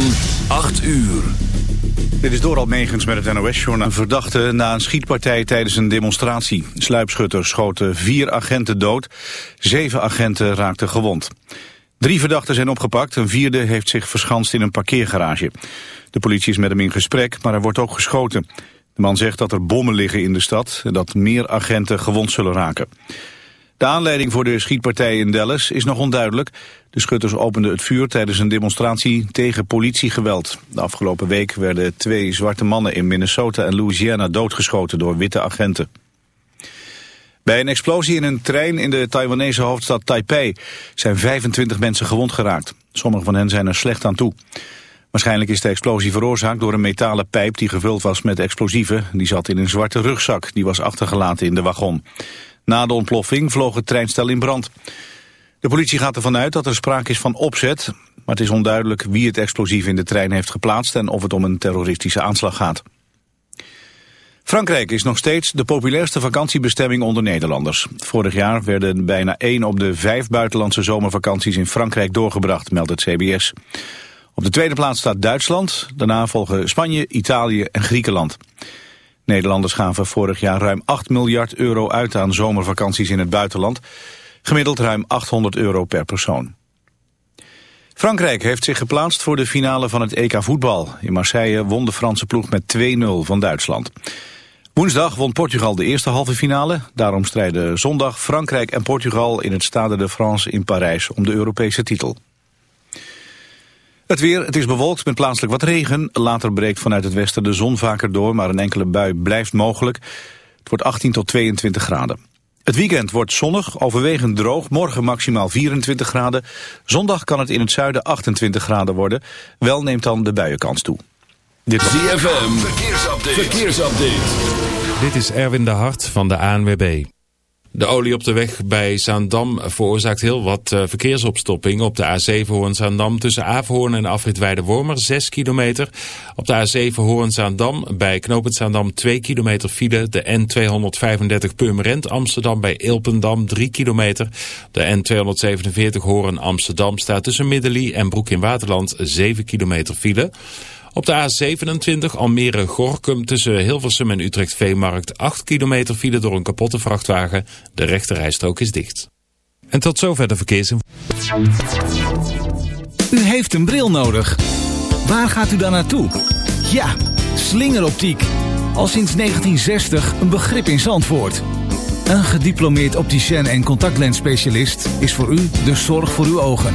van 8 uur. Dit is door Megens met het NOS-journaal. Een verdachte na een schietpartij tijdens een demonstratie. Sluipschutters schoten vier agenten dood. Zeven agenten raakten gewond. Drie verdachten zijn opgepakt. Een vierde heeft zich verschanst in een parkeergarage. De politie is met hem in gesprek, maar er wordt ook geschoten. De man zegt dat er bommen liggen in de stad... en dat meer agenten gewond zullen raken. De aanleiding voor de schietpartij in Dallas is nog onduidelijk. De schutters openden het vuur tijdens een demonstratie tegen politiegeweld. De afgelopen week werden twee zwarte mannen in Minnesota en Louisiana doodgeschoten door witte agenten. Bij een explosie in een trein in de Taiwanese hoofdstad Taipei zijn 25 mensen gewond geraakt. Sommige van hen zijn er slecht aan toe. Waarschijnlijk is de explosie veroorzaakt door een metalen pijp die gevuld was met explosieven. Die zat in een zwarte rugzak, die was achtergelaten in de wagon. Na de ontploffing vloog het treinstel in brand. De politie gaat ervan uit dat er sprake is van opzet, maar het is onduidelijk wie het explosief in de trein heeft geplaatst en of het om een terroristische aanslag gaat. Frankrijk is nog steeds de populairste vakantiebestemming onder Nederlanders. Vorig jaar werden bijna 1 op de 5 buitenlandse zomervakanties in Frankrijk doorgebracht, meldt het CBS. Op de tweede plaats staat Duitsland, daarna volgen Spanje, Italië en Griekenland. Nederlanders gaven vorig jaar ruim 8 miljard euro uit aan zomervakanties in het buitenland. Gemiddeld ruim 800 euro per persoon. Frankrijk heeft zich geplaatst voor de finale van het EK voetbal. In Marseille won de Franse ploeg met 2-0 van Duitsland. Woensdag won Portugal de eerste halve finale. Daarom strijden zondag Frankrijk en Portugal in het Stade de France in Parijs om de Europese titel. Het weer, het is bewolkt met plaatselijk wat regen. Later breekt vanuit het westen de zon vaker door, maar een enkele bui blijft mogelijk. Het wordt 18 tot 22 graden. Het weekend wordt zonnig, overwegend droog, morgen maximaal 24 graden. Zondag kan het in het zuiden 28 graden worden. Wel neemt dan de buienkans toe. Dit is ZFM, verkeersupdate. verkeersupdate. Dit is Erwin de Hart van de ANWB. De olie op de weg bij Zaandam veroorzaakt heel wat uh, verkeersopstoppingen. Op de A7 Hoorn-Zaandam tussen Averhoorn en Afrit Wormer 6 kilometer. Op de A7 Hoorn-Zaandam bij Knopend Zaandam 2 kilometer file. De N235 Purmerend Amsterdam bij Ilpendam 3 kilometer. De N247 Hoorn-Amsterdam staat tussen Middelie en Broek in Waterland 7 kilometer file. Op de A27 Almere-Gorkum tussen Hilversum en Utrecht-Veemarkt 8 kilometer file door een kapotte vrachtwagen. De rechterrijstrook is dicht. En tot zover de verkeersinformatie. U heeft een bril nodig. Waar gaat u dan naartoe? Ja, slingeroptiek. Al sinds 1960 een begrip in Zandvoort. Een gediplomeerd opticien en contactlensspecialist is voor u de zorg voor uw ogen.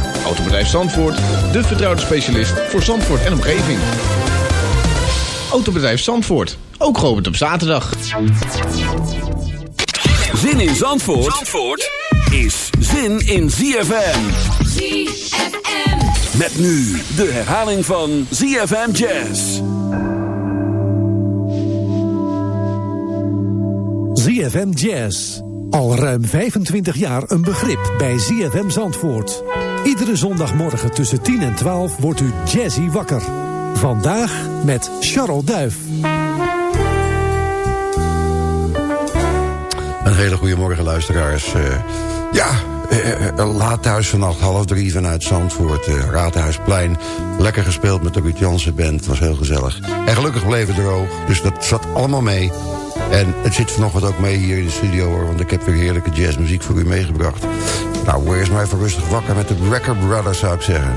Autobedrijf Zandvoort, de vertrouwde specialist voor Zandvoort en omgeving. Autobedrijf Zandvoort, ook geopend op zaterdag. Zin in Zandvoort, Zandvoort is zin in ZFM. ZFM. Met nu de herhaling van ZFM Jazz. ZFM Jazz. Al ruim 25 jaar een begrip bij ZFM Zandvoort. Iedere zondagmorgen tussen 10 en 12 wordt u jazzy wakker. Vandaag met Charles Duif. Een hele goede morgen luisteraars. Uh, ja, uh, laat thuis vannacht half drie vanuit Zandvoort. Raadhuisplein. Lekker gespeeld met de Ruud Jansen band. Was heel gezellig. En gelukkig bleef het droog. Dus dat zat allemaal mee. En het zit vanochtend ook mee hier in de studio hoor, want ik heb weer heerlijke jazzmuziek voor u meegebracht. Nou, wees maar even rustig wakker met de Wrecker Brothers zou ik zeggen.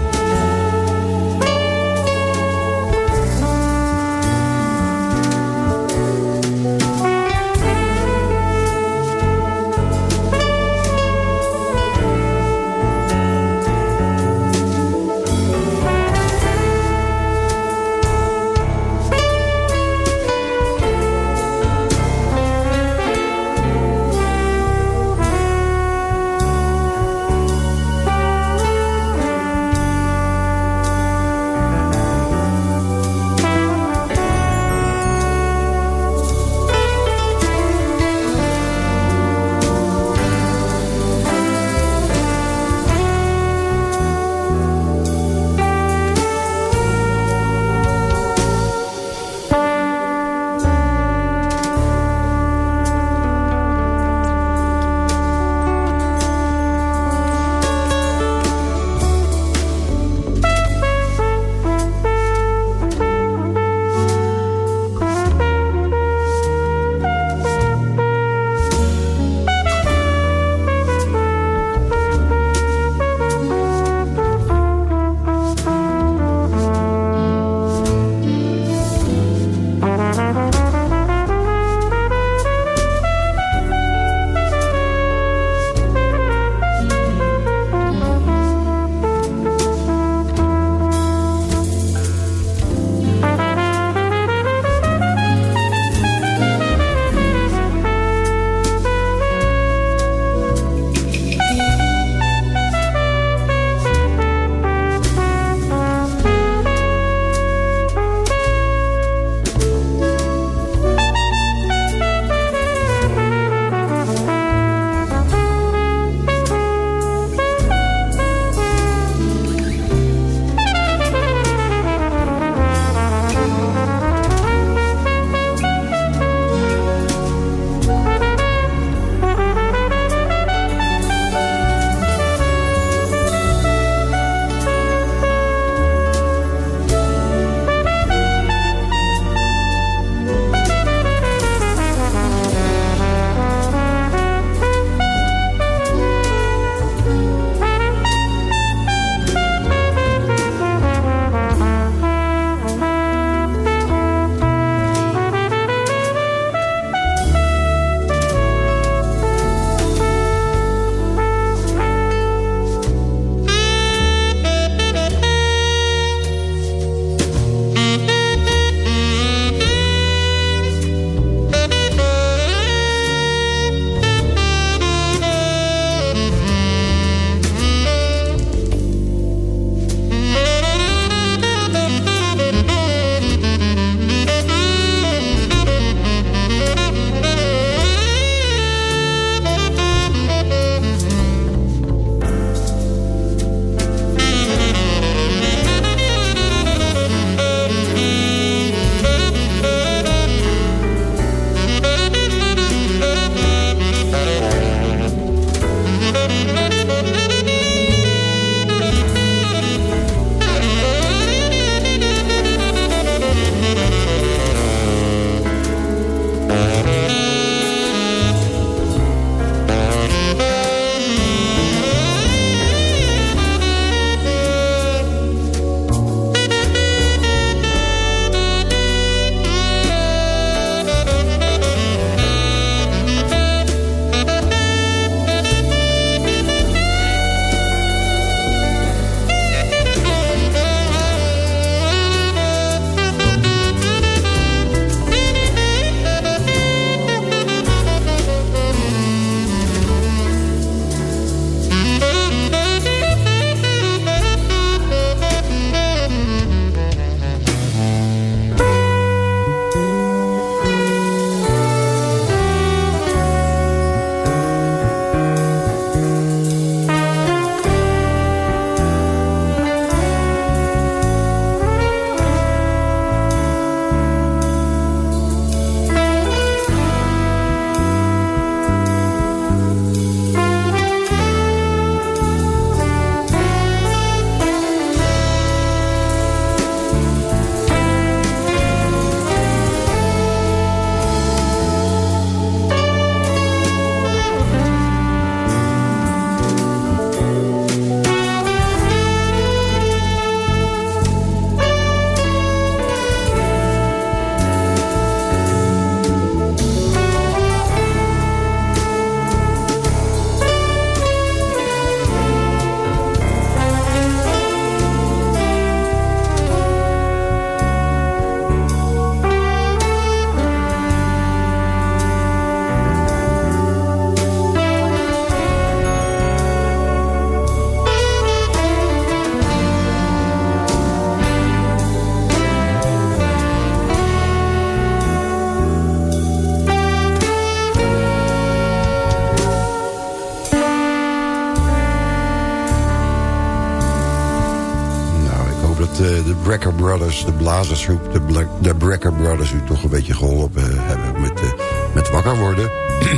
Brothers, de blazersgroep, de, Black, de Brecker Brothers... u toch een beetje geholpen hebben met, uh, met wakker worden.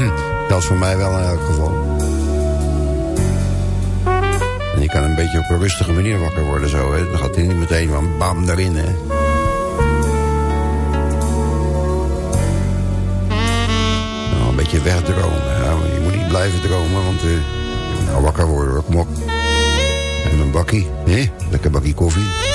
dat is voor mij wel in elk geval. En je kan een beetje op een rustige manier wakker worden zo. Hè. Dan gaat hij niet meteen van bam erin, hè. Nou, een beetje wegdromen. Ja, je moet niet blijven dromen, want uh, je moet nou wakker worden. Kom op. En een bakkie, hè? Lekker bakkie koffie.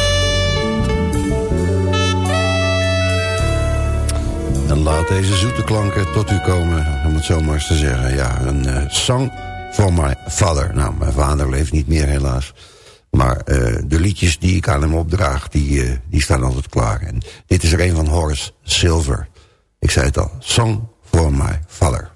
En laat deze zoete klanken tot u komen, om het zo maar eens te zeggen. Ja, een uh, song for my father. Nou, mijn vader leeft niet meer helaas. Maar uh, de liedjes die ik aan hem opdraag, die, uh, die staan altijd klaar. En dit is er een van Horace Silver. Ik zei het al, Song for my father.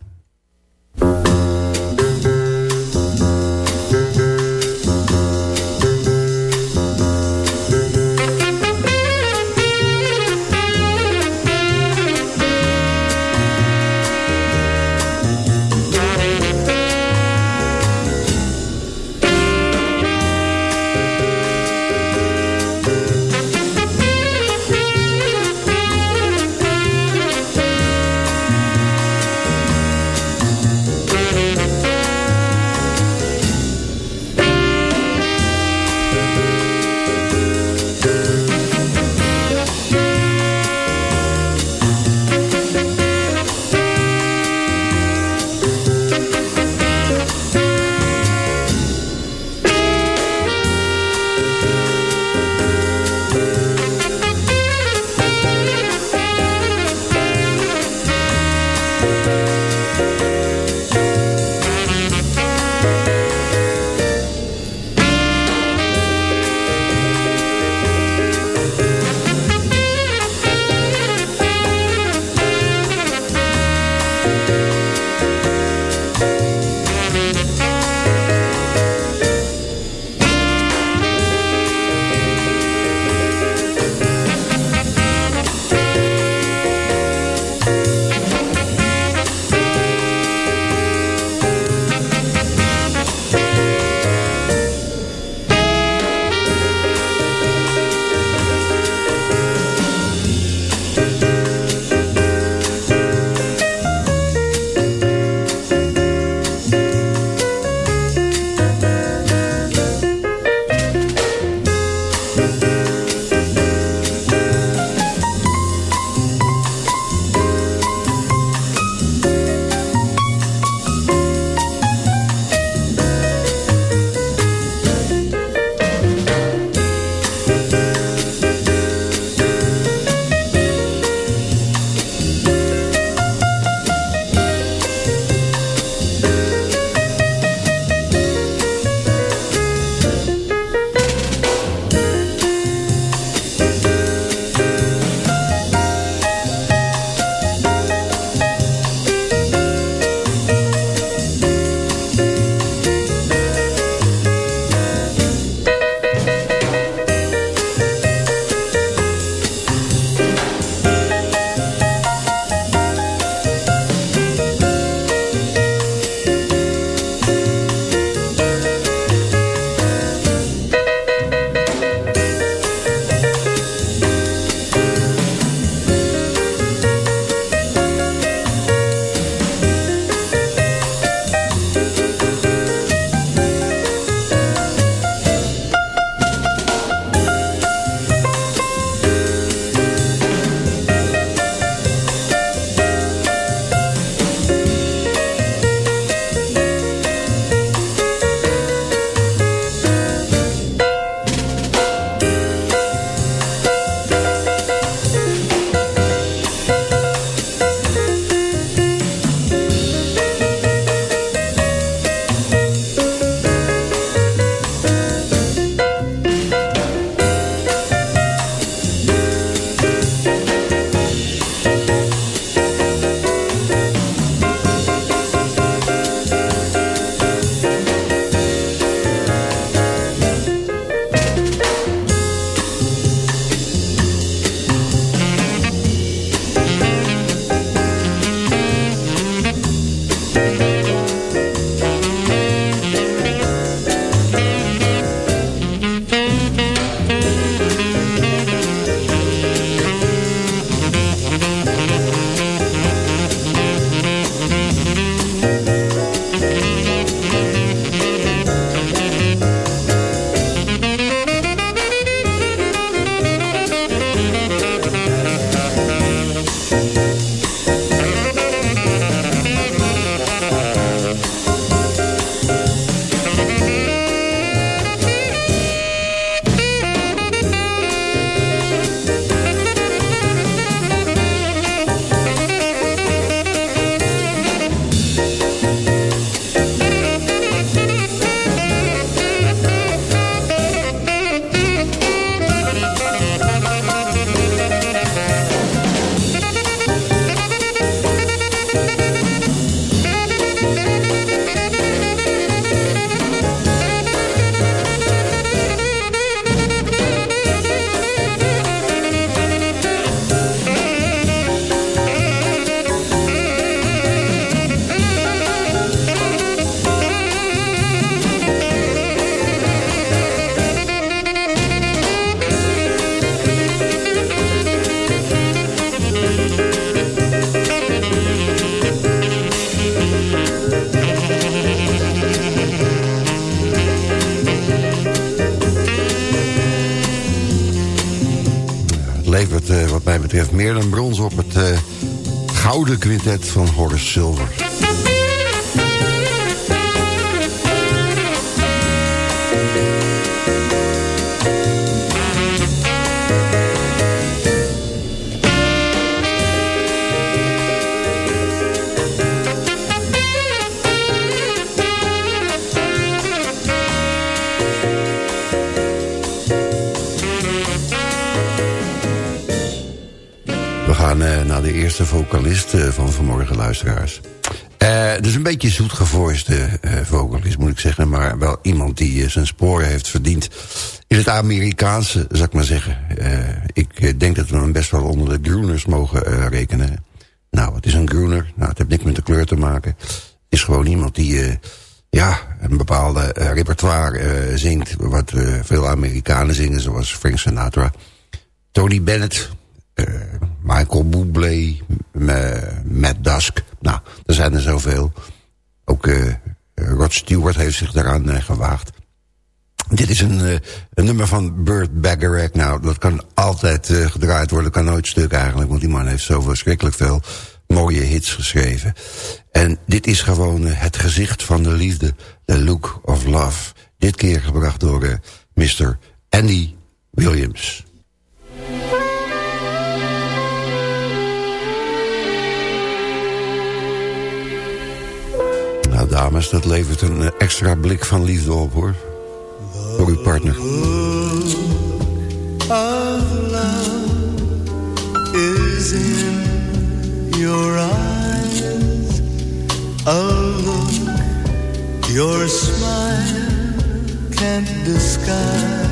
Meer dan brons op het uh, gouden quintet van Horace Silver. De vocalist eh, van vanmorgen, luisteraars. Uh, dus een beetje zoetgevoiste uh, vocalist, moet ik zeggen. Maar wel iemand die zijn sporen heeft verdiend. In het Amerikaanse, zou ik maar zeggen. ik denk dat we hem best wel onder de groeners mogen rekenen. Nou, wat is een groener? Nou, het heeft niks met de kleur te maken. Het is gewoon iemand die ja, een bepaalde repertoire zingt... wat veel Amerikanen zingen, zoals Frank Sinatra. Tony Bennett, Michael Bublé, Matt Dusk. Nou, er zijn er zoveel. Ook uh, Rod Stewart heeft zich daaraan uh, gewaagd. Dit is een, een nummer van Burt Bacharach. Nou, dat kan altijd gedraaid worden. kan nooit stuk eigenlijk. Want die man heeft zo verschrikkelijk veel mooie hits geschreven. En dit is gewoon het gezicht van de liefde. The Look of Love. Dit keer gebracht door Mr. Andy Williams. Dames, dat levert een eh, extra blik van liefde op hoor. Voor uw partner. is in your eyes. A look your smile can't disguise.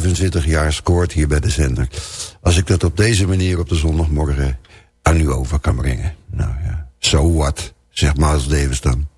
25 jaar scoort hier bij de zender. Als ik dat op deze manier op de zondagmorgen aan u over kan brengen. Nou ja, so what, zegt Miles Davis dan.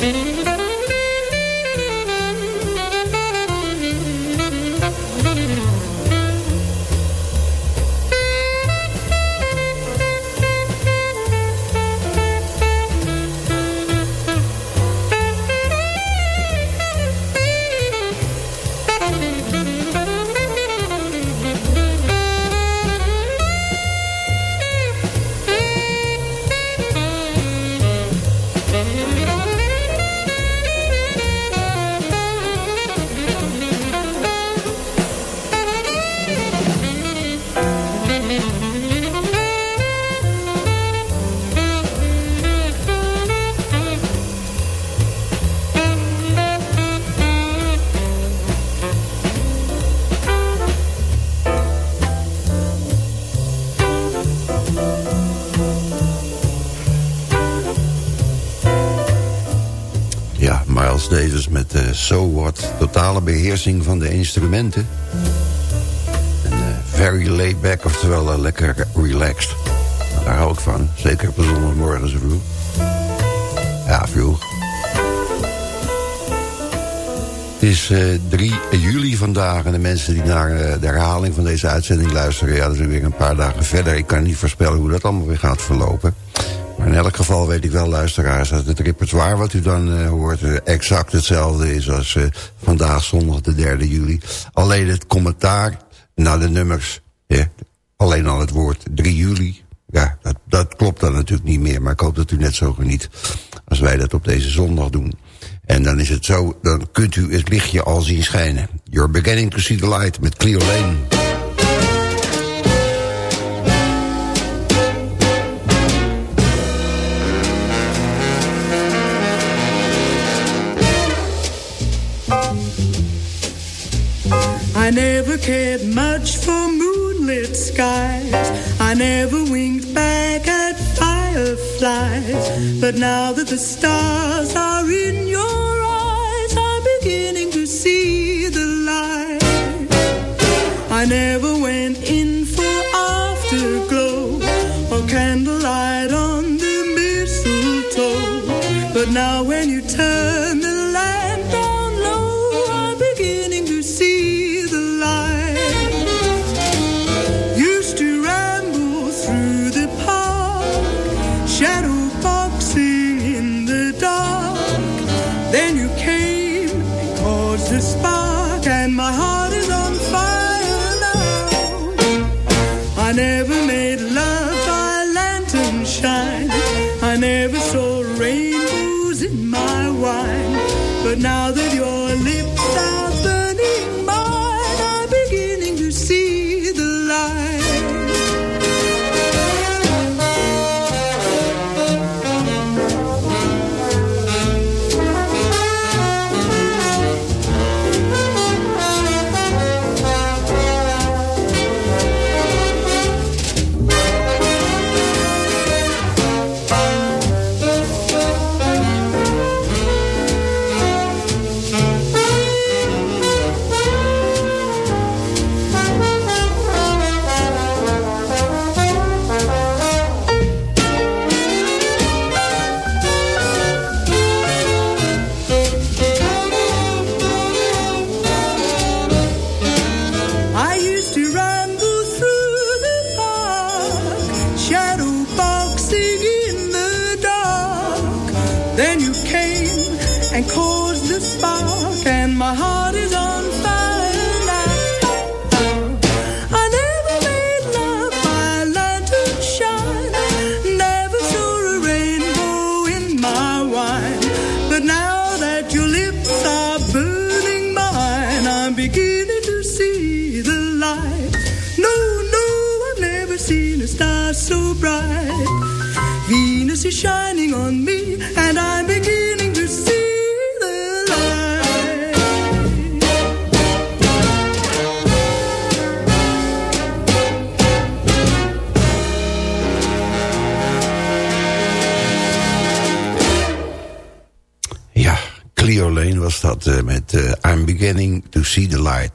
Davis van de instrumenten. En, uh, very laid back, oftewel uh, lekker relaxed. Nou, daar hou ik van. Zeker op zondagmorgen zo vroeg. Ja, vroeg. Het is 3 juli vandaag en de mensen die naar de herhaling van deze uitzending luisteren... ja, dat zijn weer een paar dagen verder. Ik kan niet voorspellen hoe dat allemaal weer gaat verlopen. Maar in elk geval weet ik wel, luisteraars... dat het repertoire wat u dan hoort exact hetzelfde is... als vandaag zondag de 3 juli. Alleen het commentaar naar de nummers... alleen al het woord 3 juli... ja, dat, dat klopt dan natuurlijk niet meer... maar ik hoop dat u net zo geniet als wij dat op deze zondag doen. En dan is het zo, dan kunt u het lichtje al zien schijnen. You're beginning to see the light met Cleo Lane... cared much for moonlit skies. I never winked back at fireflies. But now that the stars are in your eyes, I'm beginning to see the light. I never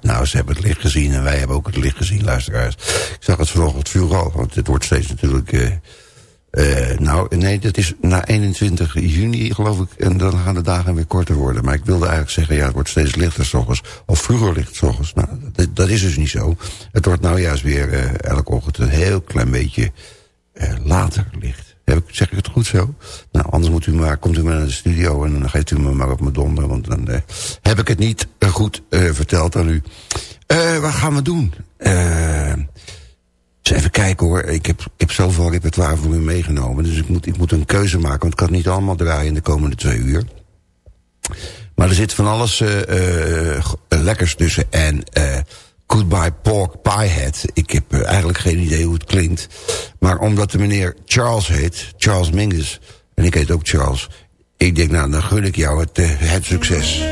Nou, ze hebben het licht gezien en wij hebben ook het licht gezien, luisteraars. Ik zag het vanochtend vroeg al, want het wordt steeds natuurlijk... eh, eh, nou, nee, dat is na 21 juni, geloof ik. En dan gaan de dagen weer korter worden. Maar ik wilde eigenlijk zeggen, ja, het wordt steeds lichter s ochtends. Of vroeger licht s ochtends. Nou, dat, dat is dus niet zo. Het wordt nou juist weer eh, elke ochtend een heel klein beetje later licht. Heb ik, zeg ik het goed zo? Nou, anders moet u maar, komt u maar naar de studio en dan geeft u me maar op mijn donder. Want dan eh, heb ik het niet goed eh, verteld aan u. Eh, wat gaan we doen? Dus even kijken hoor, ik heb, ik heb zoveel repertoire voor u meegenomen. Dus ik moet, ik moet een keuze maken, want ik kan het niet allemaal draaien in de komende twee uur. Maar er zit van alles eh, lekkers tussen. En eh, Goodbye Pork Pie Head. Ik heb eh, eigenlijk geen idee hoe het klinkt. Maar omdat de meneer Charles heet, Charles Mingus... en ik heet ook Charles... ik denk, nou, dan gun ik jou het, eh, het succes.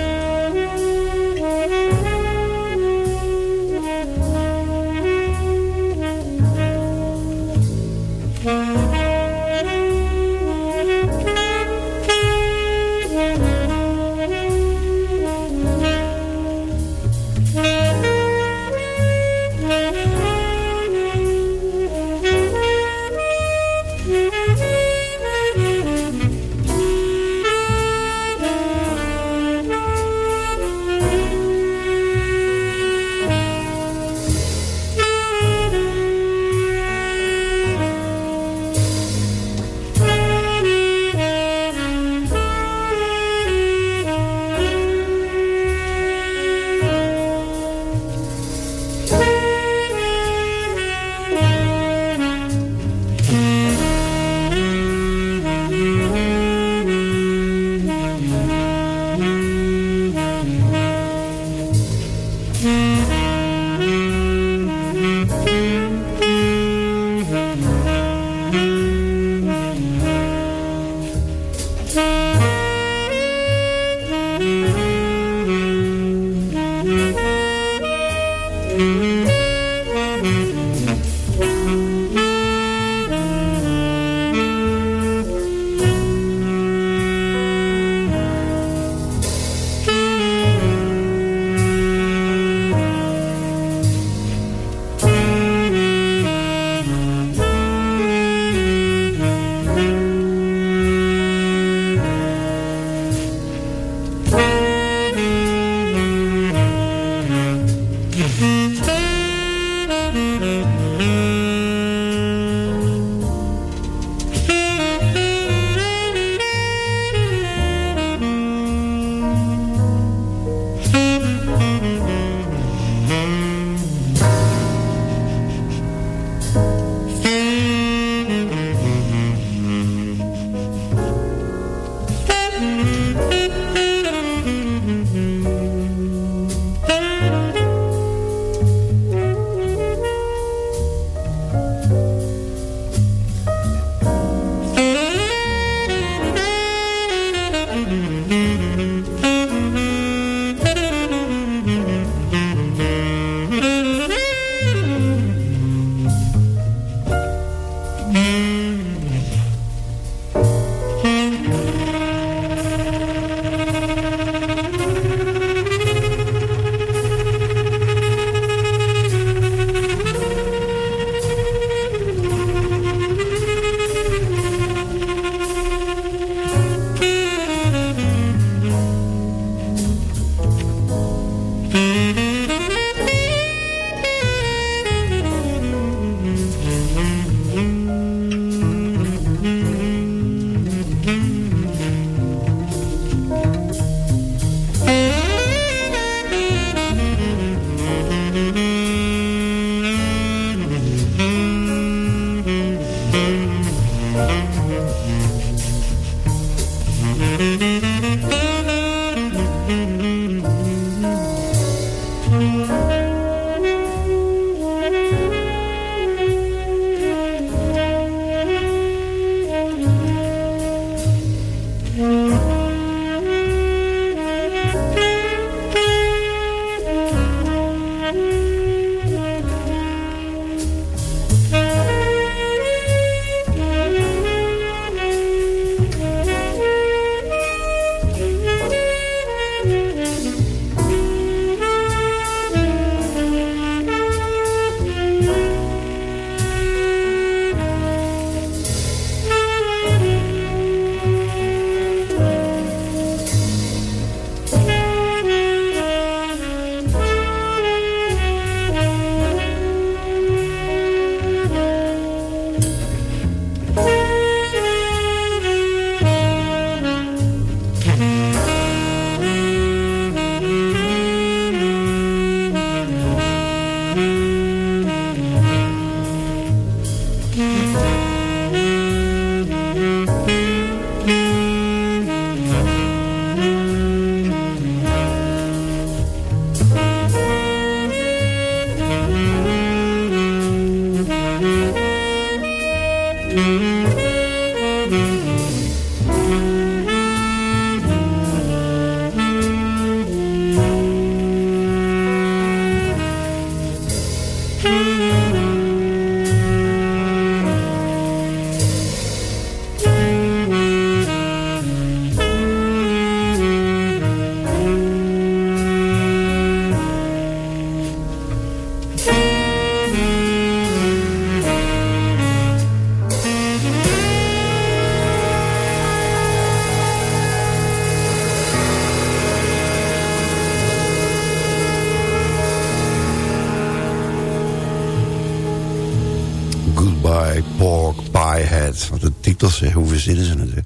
Head. Wat de titels, hè, hoe verzinnen ze het?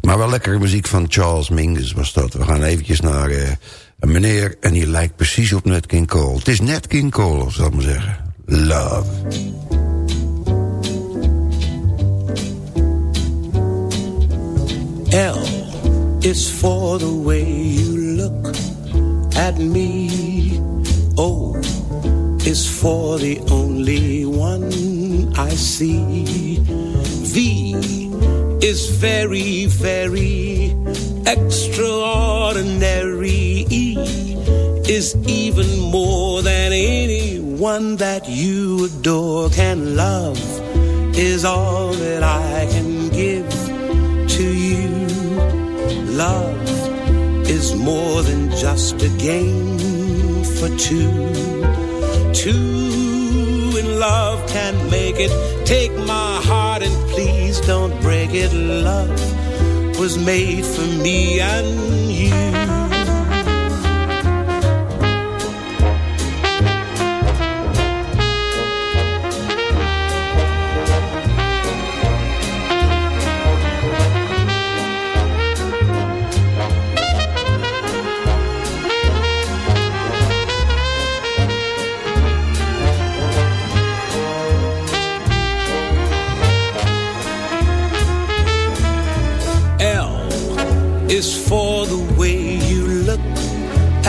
Maar wel lekkere muziek van Charles Mingus was dat. We gaan eventjes naar eh, een meneer en die lijkt precies op Nat King Cole. Het is Nat King Cole, zal ik maar zeggen. Love. L is for the way you look at me. O is for the only one I see. Is very, very extraordinary. Is even more than anyone that you adore can love. Is all that I can give to you. Love is more than just a game for two. Two in love can make it. Take my heart and please don't break it. Love was made for me and you.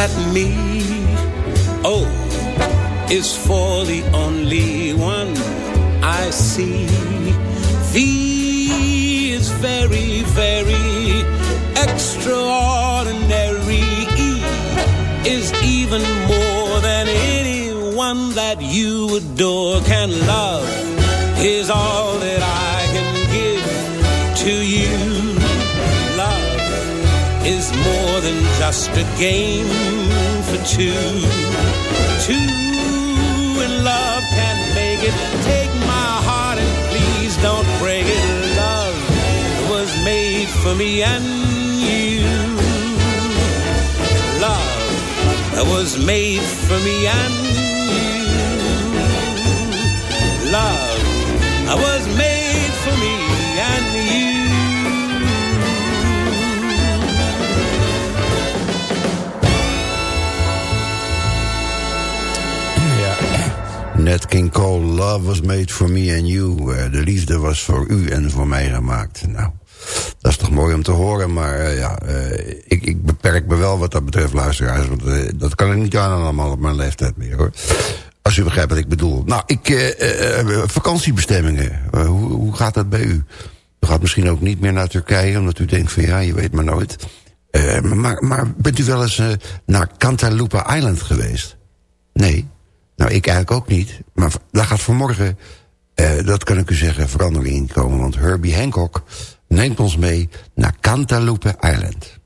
At me. Oh, o is for the only one I see. V is very, very extraordinary. E is even more than anyone that you adore can love. Is all just a game for two. Two in love can make it. Take my heart and please don't break it. Love was made for me and you. Love was made for me and you. Love was made Nat King Cole, Love was made for me and you. Eh, de liefde was voor u en voor mij gemaakt. Nou, dat is toch mooi om te horen. Maar eh, ja, eh, ik, ik beperk me wel wat dat betreft, luisteraars. Want dat kan ik niet aan allemaal op mijn leeftijd meer, hoor. Als u begrijpt wat ik bedoel. Nou, ik, vakantiebestemmingen. Hoe, hoe gaat dat bij u? U gaat misschien ook niet meer naar Turkije, omdat u denkt van ja, je weet maar nooit. Maar, maar bent u wel eens naar Cantaloupe Island geweest? Nee. Nou, ik eigenlijk ook niet. Maar daar gaat vanmorgen, eh, dat kan ik u zeggen, verandering in komen. Want Herbie Hancock neemt ons mee naar Cantaloupe Island.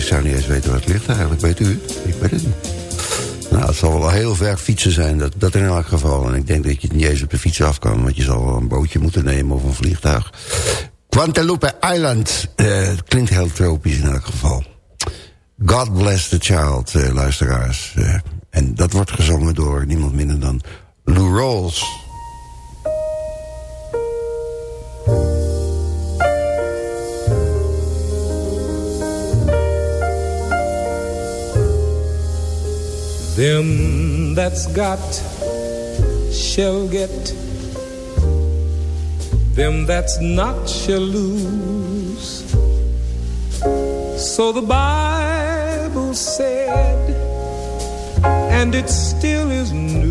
Geweest, zou niet eens weten waar het ligt eigenlijk. Weet u het? Ik weet het niet. Nou, het zal wel heel ver fietsen zijn, dat, dat in elk geval. En ik denk dat je niet eens op de fiets af kan... want je zal wel een bootje moeten nemen of een vliegtuig. Guadalupe Island. Het klinkt heel tropisch in elk geval. God bless the child, uh, luisteraars. Uh, en dat wordt gezongen door niemand minder dan Lou Rawls. Them that's got shall get, them that's not shall lose. So the Bible said, and it still is news.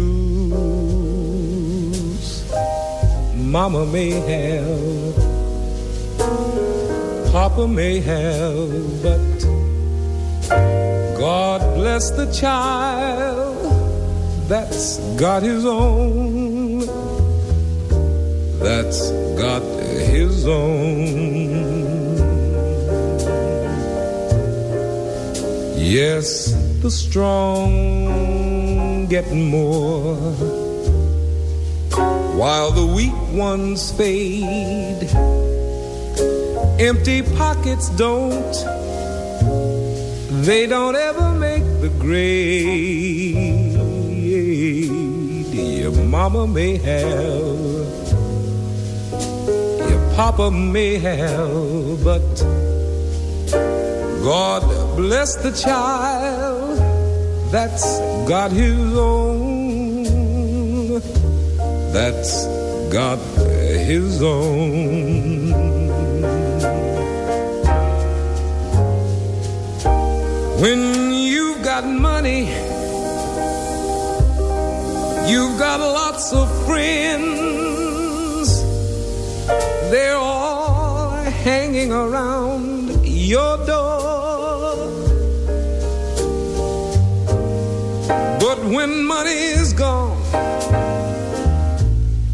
Mama may have, Papa may have, but God bless the child that's got his own. That's got his own. Yes, the strong get more while the weak ones fade. Empty pockets don't they don't ever make the grade. Your mama may have, your papa may have, but God bless the child that's got his own. That's got his own. When you've got money, you've got lots of friends. They're all hanging around your door. But when money is gone,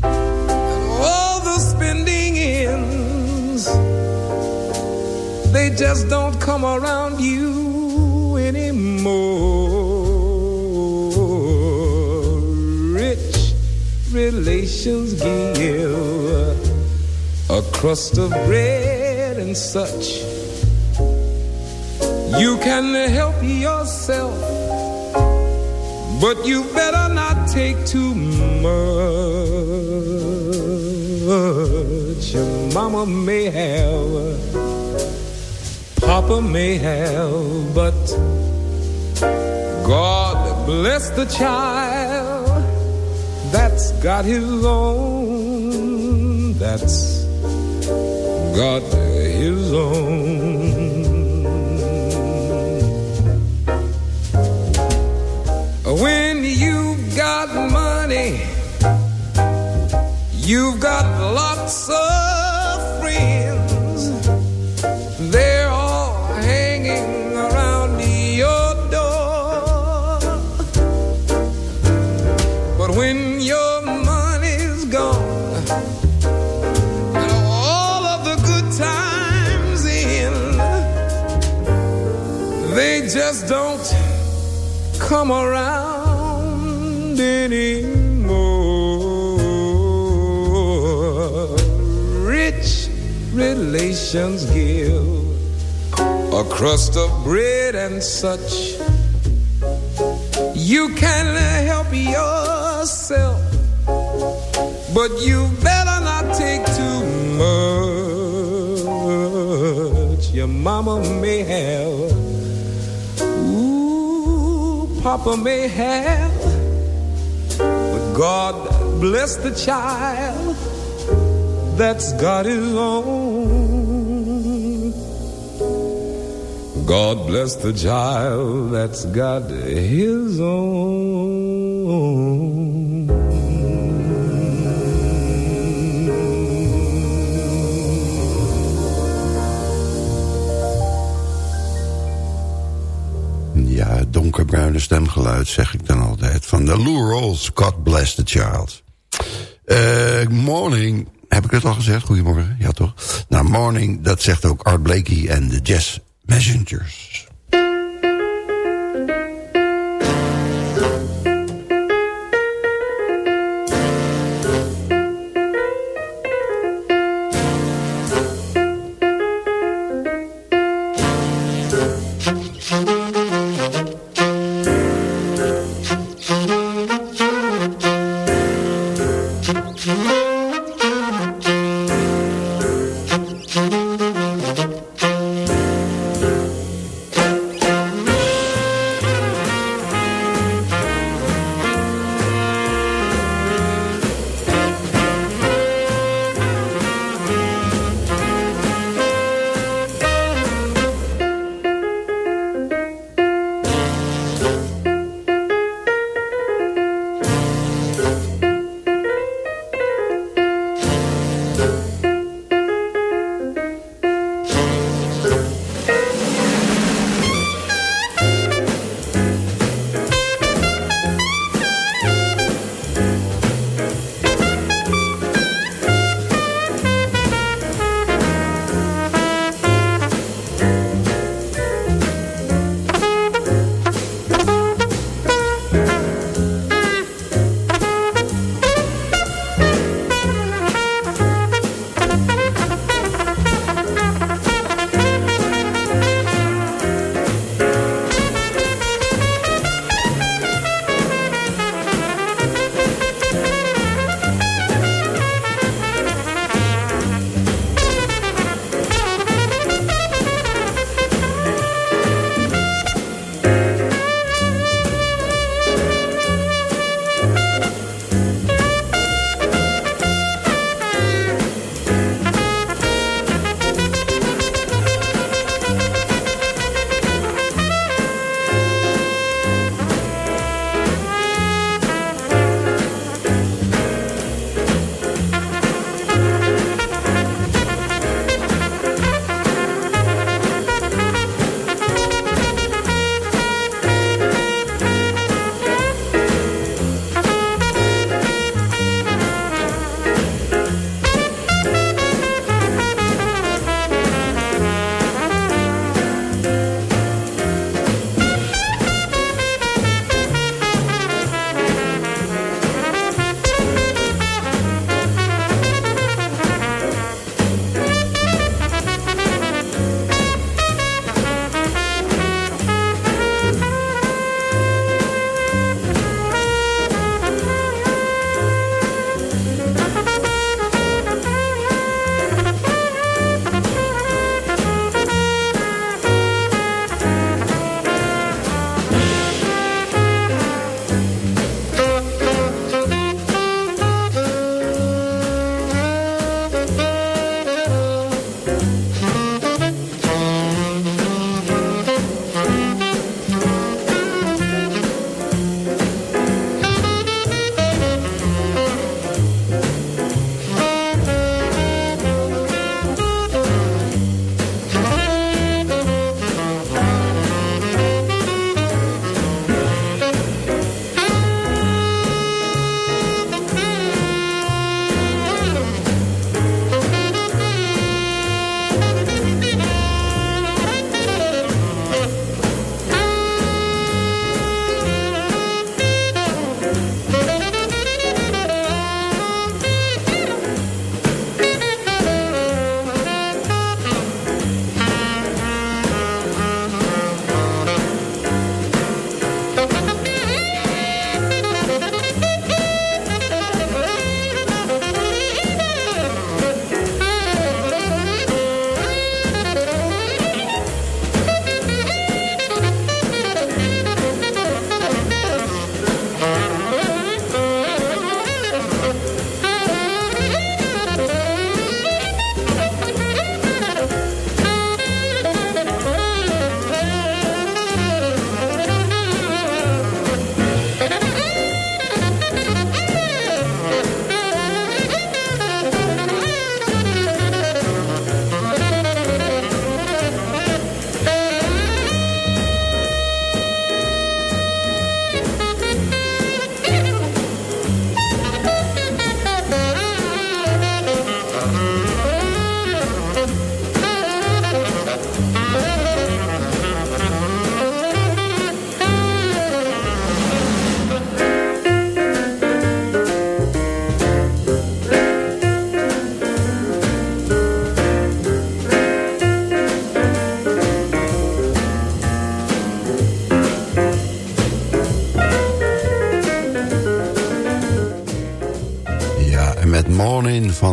and all the spending ends, they just don't come around you anymore. Rich relations give a crust of bread and such. You can help yourself, but you better not take too much. Your mama may have Papa may have, but God bless the child that's got his own, that's got his own. When you've got money, you've got lots of just don't come around anymore. Rich relations give a crust of bread and such. You can help yourself, but you better not take too much. Your mama may have, papa may have, but God bless the child that's got his own. God bless the child that's got his own. Donkerbruine stemgeluid zeg ik dan altijd. Van de Lou Rolls, God Bless the Child. Uh, morning. heb ik het al gezegd? Goedemorgen, ja toch? Nou, Morning, dat zegt ook Art Blakey en de Jazz Messengers.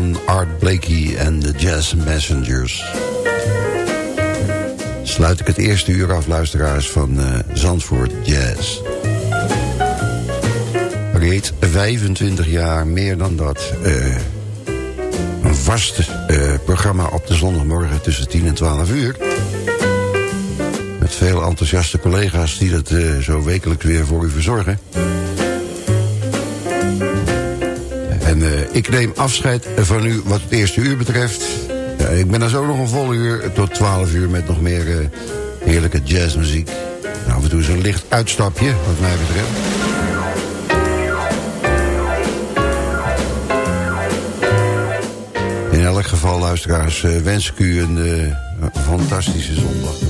Van Art Blakey en de Jazz Messengers. Sluit ik het eerste uur af, luisteraars, van uh, Zandvoort Jazz. Reeds 25 jaar, meer dan dat. Uh, een vast uh, programma op de zondagmorgen tussen 10 en 12 uur. Met veel enthousiaste collega's die dat zo wekelijks weer voor u verzorgen. En uh, ik neem afscheid van u wat het eerste uur betreft. Ja, ik ben er zo nog een vol uur tot 12 uur met nog meer uh, heerlijke jazzmuziek. Nou, af en toe zo'n licht uitstapje, wat mij betreft. In elk geval, luisteraars, uh, wens ik u een fantastische zondag